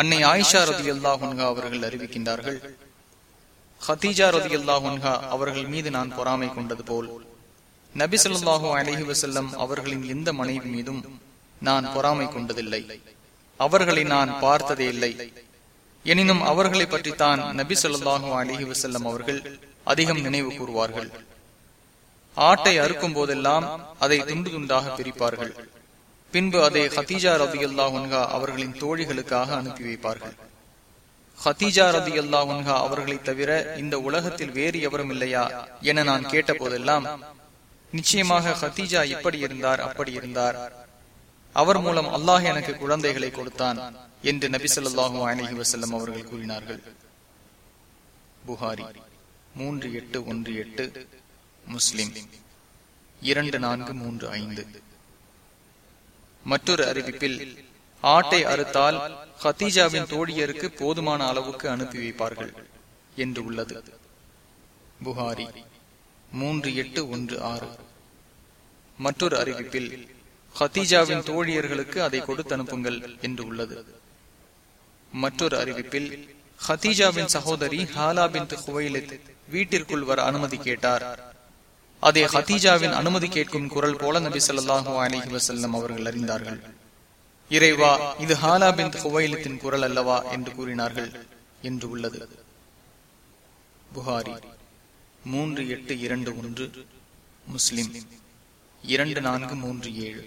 அன்னை ஆயிஷா ரதி அல்லா ஹுன்ஹா அவர்கள் அறிவிக்கின்றார்கள் ஹதீஜா ரதி அல்லா ஹுன்ஹா அவர்கள் மீது நான் பொறாமை கொண்டது போல் நபி சொல்லாஹு அலஹி வசல்லம் அவர்களின் எந்த மனைவி மீதும் நான் பொறாமை கொண்டதில்லை. அவர்களை நான் பார்த்ததே இல்லை. எனினும் அவர்களை பற்றித்தான் நபி சொல்லாஹு அலஹி வசல்லம் அவர்கள் அதிகம் நினைவு கூறுவார்கள். ஆட்டை அறுக்கும் போதெல்லாம் அதை துண்டு துண்டாக பிரிப்பார்கள். பின்பு அதை ஹத்தீஜா ரதி அல்லாஹா அவர்களின் தோழிகளுக்காக அனுப்பி வைப்பார்கள். ஹத்தீஜா ரதி அல்லாஹா அவர்களை தவிர இந்த உலகத்தில் வேறு எவரும் இல்லையா என நான் கேட்ட போதெல்லாம் நிச்சயமாக ஹத்தீஜா இப்படி இருந்தார் அப்படி இருந்தார். அவர் மூலம் அல்லாஹ் எனக்கு குழந்தைகளை கொடுத்தான் என்று நபி அலஹி வசல்லம் அவர்கள் கூறினார்கள். புகாரி மூன்று எட்டு ஒன்று எட்டு. முஸ்லிம். இரண்டு நான்கு மூன்று ஐந்து. மற்றொரு அறிவிப்பில் ஆட்டை அறுத்தால் ஹத்தீஜாவின் தோழியருக்கு போதுமான அளவுக்கு அனுப்பி வைப்பார்கள் என்று உள்ளது. புகாரி மூன்று எட்டு ஒன்று ஆறு. மற்றொரு அறிவிப்பில் ஹத்தீஜாவின் தோழியர்களுக்கு அதை கொடுத்து அனுப்புங்கள் என்று உள்ளது. மற்றொரு அறிவிப்பில் ஹத்தீஜாவின் சகோதரி ஹாலா பின் வீட்டிற்குள் வர அனுமதி கேட்டார். அதே ஹத்தீஜாவின் அனுமதி கேட்கும் குரல் போல நபி சொல்லாஹு அலிஹி வசல்லம் அவர்கள் அறிந்தார்கள். இறைவா இது ஹாலா பின் ஹுவைலித்தின் குரல் அல்லவா என்று கூறினார்கள். என்று உள்ளது. புகாரி மூன்று எட்டு இரண்டு ஒன்று முஸ்லிம் இரண்டு நான்கு மூன்று ஏழு.